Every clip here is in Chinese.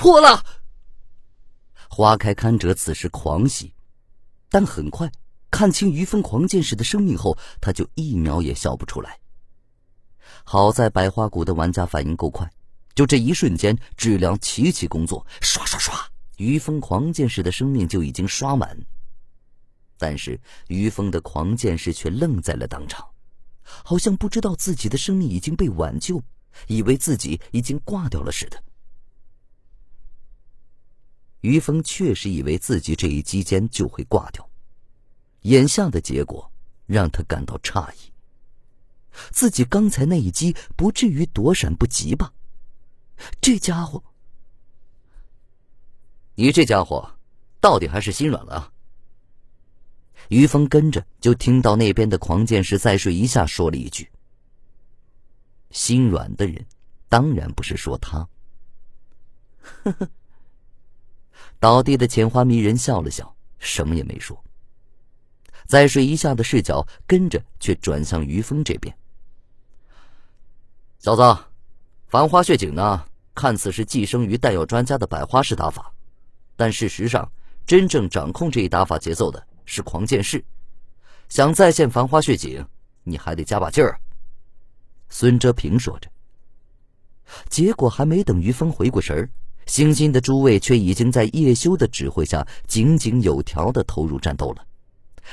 破了！花开堪折此时狂喜，但很快看清于峰狂剑士的生命后，他就一秒也笑不出来。好在百花谷的玩家反应够快，就这一瞬间，质量齐齐工作，刷刷刷，于峰狂剑士的生命就已经刷满。但是于峰的狂剑士却愣在了当场，好像不知道自己的生命已经被挽救，以为自己已经挂掉了似的。于峰确实以为自己这一击间就会挂掉，眼下的结果让他感到诧异。自己刚才那一击不至于躲闪不及吧？这家伙，你这家伙到底还是心软了？于峰跟着就听到那边的狂剑士再睡一下说了一句：“心软的人，当然不是说他。”呵呵。倒地的浅花迷人笑了笑，什么也没说。再睡一下的视角跟着却转向于峰这边。小子，繁花血景呢？看似是寄生于弹药专家的百花式打法，但事实上，真正掌控这一打法节奏的是狂剑士。想再现繁花血景，你还得加把劲儿。孙哲平说着。结果还没等于峰回过神儿，星星的诸位却已经在叶修的指挥下井井有条的投入战斗了。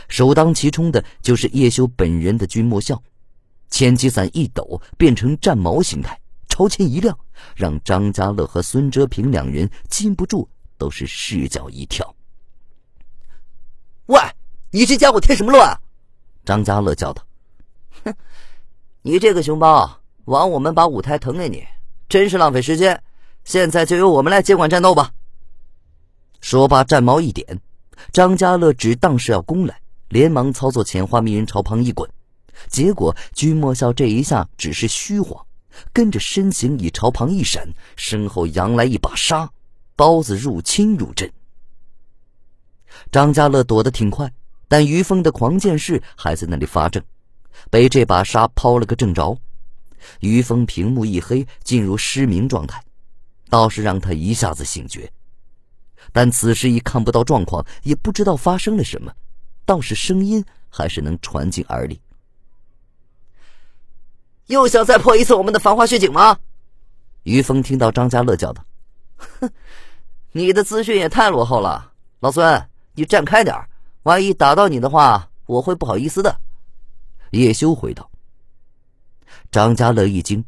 首当其冲的就是叶修本人的君莫笑。千机伞一抖，变成战矛形态，朝前一亮，让张家乐和孙哲平两人禁不住都是视角一跳。喂，你这家伙添什么乱？张家乐叫道：“哼，你这个熊包，枉我们把舞台腾给你，真是浪费时间。现在就由我们来接管战斗吧。”说罢，战矛一点，张家乐只当是要攻来，连忙操作浅花迷人朝旁一滚。结果，君莫笑这一下只是虚晃，跟着身形已朝旁一闪，身后扬来一把沙，包子入侵入阵。张家乐躲得挺快，但于峰的狂剑士还在那里发怔，被这把沙抛了个正着。于峰屏幕一黑，进入失明状态，倒是让他一下子醒觉，但此时已看不到状况，也不知道发生了什么，倒是声音还是能传进耳里。又想再破一次我们的繁花血景吗？于峰听到张家乐叫道：“哼，你的资讯也太落后了，老孙，你站开点万一打到你的话，我会不好意思的。”叶修回道。张家乐一惊，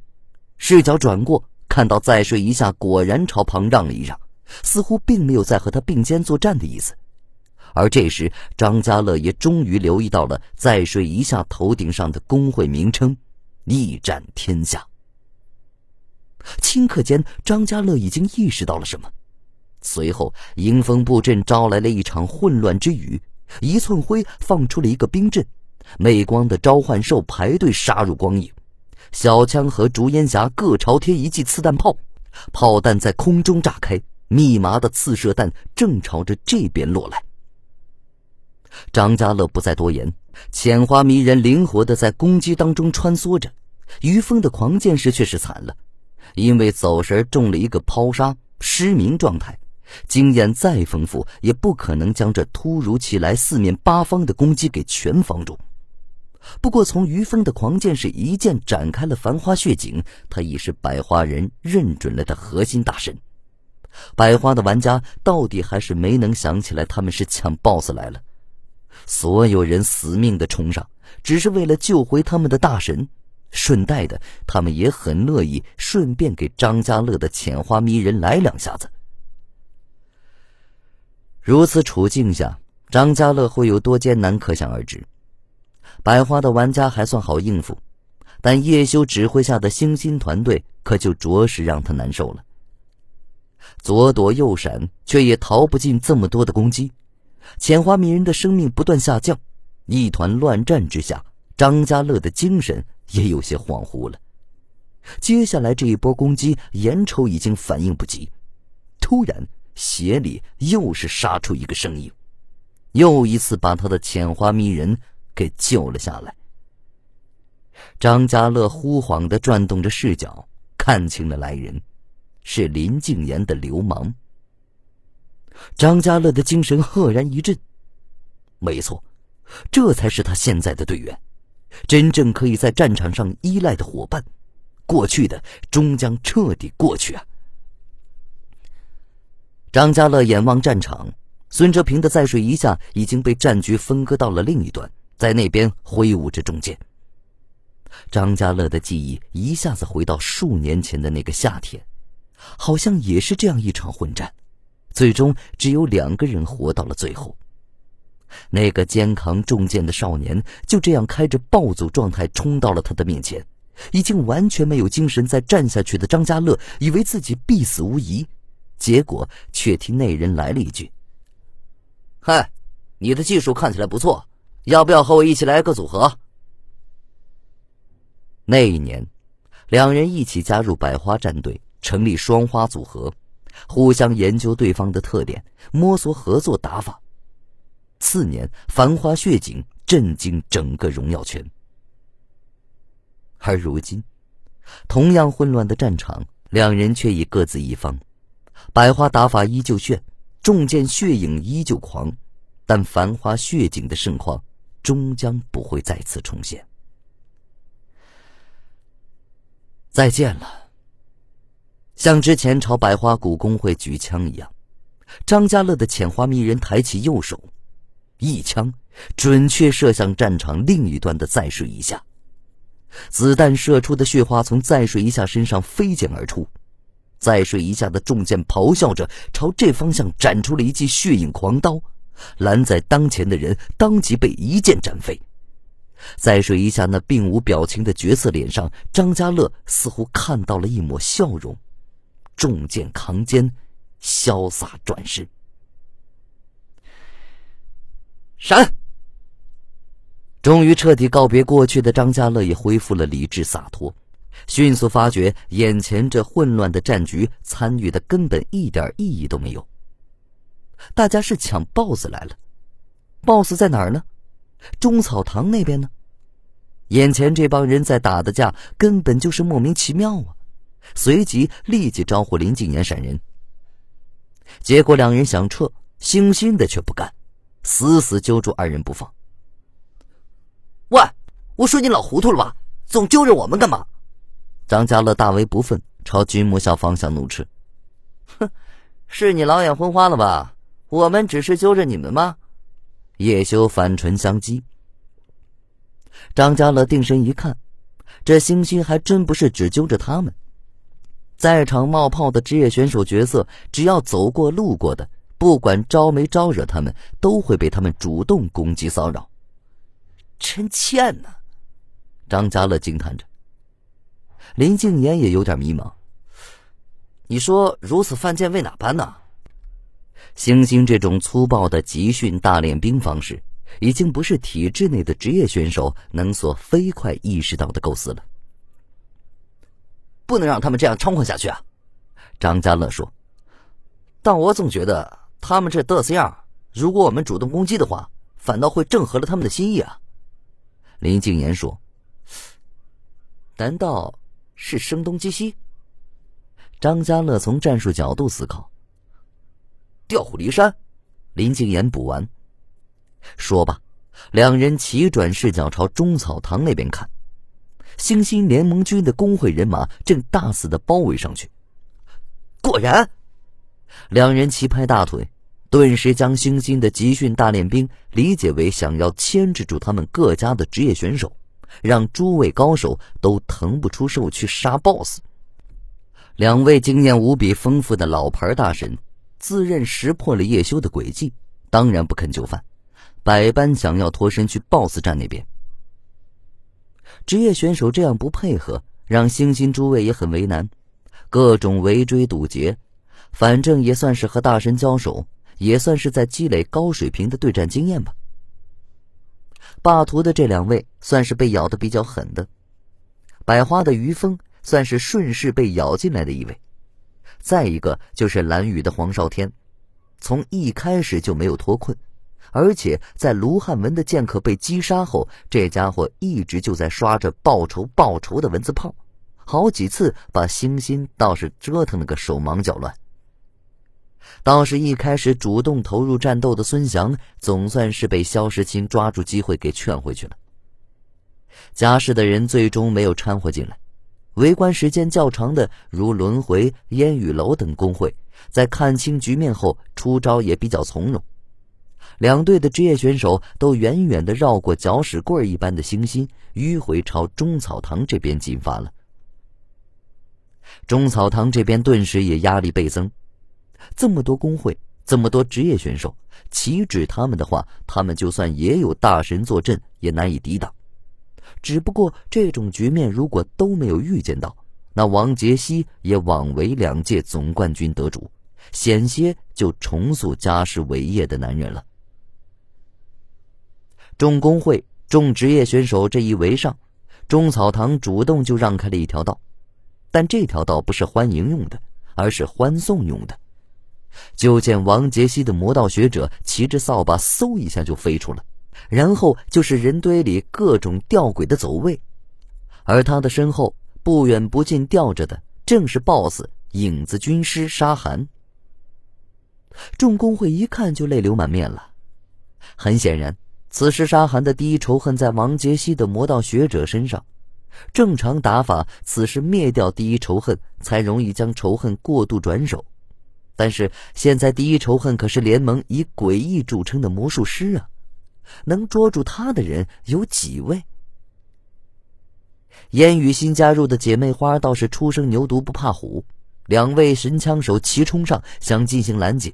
视角转过，看到再睡一下果然朝旁让了一让，似乎并没有再和他并肩作战的意思。而这时，张家乐也终于留意到了再睡一下头顶上的工会名称。一战天下。顷刻间，张家乐已经意识到了什么，随后迎风布阵招来了一场混乱之雨，一寸灰放出了一个冰阵，媚光的召唤兽排队杀入光影，小枪和竹烟侠各朝天一记刺弹炮，炮弹在空中炸开，密麻的刺射弹正朝着这边落来。张家乐不再多言，浅花迷人灵活的在攻击当中穿梭着。于峰的狂剑士却是惨了，因为走神中了一个抛杀，失明状态，经验再丰富也不可能将这突如其来四面八方的攻击给全防住。不过，从于峰的狂剑士一剑展开了繁花血景，他已是百花人认准了的核心大神。百花的玩家到底还是没能想起来他们是抢 BOSS 来了，所有人死命的冲上，只是为了救回他们的大神。顺带的，他们也很乐意顺便给张家乐的浅花迷人来两下子。如此处境下，张家乐会有多艰难，可想而知。百花的玩家还算好应付，但叶修指挥下的星星团队可就着实让他难受了。左躲右闪，却也逃不进这么多的攻击。浅花迷人的生命不断下降，一团乱战之下，张家乐的精神。也有些恍惚了。接下来这一波攻击，眼瞅已经反应不及，突然鞋里又是杀出一个声音，又一次把他的浅花迷人给救了下来。张家乐忽晃的转动着视角，看清了来人，是林静言的流氓。张家乐的精神赫然一振，没错，这才是他现在的队员，真正可以在战场上依赖的伙伴。过去的终将彻底过去啊！张家乐眼望战场，孙哲平的在水一下已经被战局分割到了另一端，在那边挥舞着重剑。张家乐的记忆一下子回到数年前的那个夏天，好像也是这样一场混战，最终只有两个人活到了最后。那个肩扛重剑的少年就这样开着暴走状态冲到了他的面前。已经完全没有精神再站下去的张家乐，以为自己必死无疑，结果却听那人来了一句：“嗨，你的技术看起来不错，要不要和我一起来个组合？”那一年，两人一起加入百花战队，成立双花组合，互相研究对方的特点，摸索合作打法。次年，繁花血景震惊整个荣耀圈。而如今，同样混乱的战场，两人却已各自一方。百花打法依旧炫，重剑血影依旧狂，但繁花血景的盛况终将不会再次重现。再见了。像之前朝百花谷工会举枪一样，张家乐的浅花迷人抬起右手，一枪准确射向战场另一端的在水一下。子弹射出的血花从在水一下身上飞溅而出，在水一下的重剑咆哮着朝这方向斩出了一记血影狂刀，拦在当前的人当即被一剑斩飞。在水一下那并无表情的绝色脸上，张家乐似乎看到了一抹笑容，重剑扛肩，潇洒转身，闪。终于彻底告别过去的张家乐也恢复了理智洒脱，迅速发觉眼前这混乱的战局，参与的根本一点意义都没有。大家是抢 BOSS 来了，BOSS 在哪儿呢？中草堂那边呢？眼前这帮人在打的架根本就是莫名其妙啊！随即立即招呼林静言闪人。结果两人想撤，星星的却不干，死死揪住二人不放。喂，我说你老糊涂了吧？总揪着我们干嘛？张家乐大为不忿，朝君母校方向怒斥：“哼，是你老眼昏花了吧？我们只是揪着你们吗？”叶修反唇相讥。张家乐定神一看，这星星还真不是只揪着他们，在场冒泡的职业选手角色，只要走过路过的，不管招没招惹他们，都会被他们主动攻击骚扰。真欠呢！张家乐惊叹着。林静言也有点迷茫。你说如此犯贱为哪般呢？星星这种粗暴的集训大练兵方式，已经不是体制内的职业选手能所飞快意识到的构思了。不能让他们这样猖狂下去啊！张家乐说。但我总觉得他们这嘚瑟样，如果我们主动攻击的话，反倒会正合了他们的心意啊！林静言说：“难道是声东击西？”张家乐从战术角度思考。调虎离山，林静言补完。说罢，两人齐转视角朝中草堂那边看，星星联盟军的工会人马正大肆的包围上去。果然，两人齐拍大腿。顿时将星星的集训大练兵理解为想要牵制住他们各家的职业选手，让诸位高手都腾不出手去杀 BOSS。两位经验无比丰富的老牌大神，自认识破了叶修的诡计，当然不肯就范，百般想要脱身去 BOSS 战那边。职业选手这样不配合，让星星诸位也很为难，各种围追堵截，反正也算是和大神交手。也算是在积累高水平的对战经验吧。霸图的这两位算是被咬的比较狠的，百花的于峰算是顺势被咬进来的一位，再一个就是蓝雨的黄少天，从一开始就没有脱困，而且在卢汉文的剑客被击杀后，这家伙一直就在刷着报仇报仇的文字炮，好几次把星星倒是折腾了个手忙脚乱。倒是一开始主动投入战斗的孙翔，总算是被肖时钦抓住机会给劝回去了。家世的人最终没有掺和进来，围观时间较长的如轮回、烟雨楼等工会，在看清局面后出招也比较从容。两队的职业选手都远远的绕过搅屎棍一般的星星，迂回朝中草堂这边进发了。中草堂这边顿时也压力倍增，这么多工会，这么多职业选手，岂止他们的话，他们就算也有大神坐镇，也难以抵挡。只不过这种局面如果都没有预见到，那王杰希也枉为两届总冠军得主，险些就重塑家世伟业的男人了。众工会、众职业选手这一围上，中草堂主动就让开了一条道，但这条道不是欢迎用的，而是欢送用的。就见王杰希的魔道学者骑着扫把，嗖一下就飞出了。然后就是人堆里各种吊诡的走位，而他的身后不远不近吊着的正是 BOSS 影子军师沙寒。众工会一看就泪流满面了。很显然，此时沙寒的第一仇恨在王杰希的魔道学者身上。正常打法，此时灭掉第一仇恨，才容易将仇恨过度转手。但是现在第一仇恨可是联盟以诡异著称的魔术师啊！能捉住他的人有几位？烟雨新加入的姐妹花倒是初生牛犊不怕虎，两位神枪手齐冲上想进行拦截，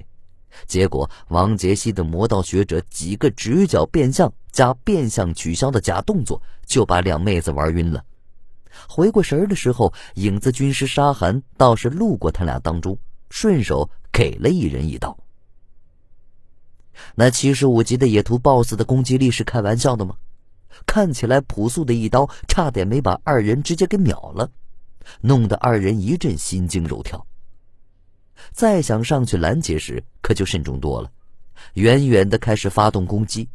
结果王杰希的魔道学者几个直角变向加变相取消的假动作，就把两妹子玩晕了。回过神的时候，影子军师沙寒倒是路过他俩当中，顺手给了一人一刀。那七十五级的野图 BOSS 的攻击力是开玩笑的吗？看起来朴素的一刀，差点没把二人直接给秒了，弄得二人一阵心惊肉跳。再想上去拦截时，可就慎重多了，远远的开始发动攻击。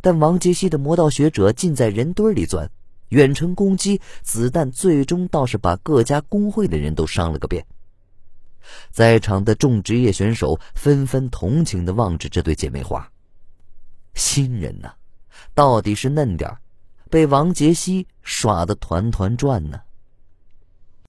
但王杰希的魔道学者尽在人堆里钻，远程攻击子弹最终倒是把各家工会的人都伤了个遍。在场的众职业选手纷纷同情的望着这对姐妹花。新人呐，到底是嫩点被王杰希耍的团团转呢。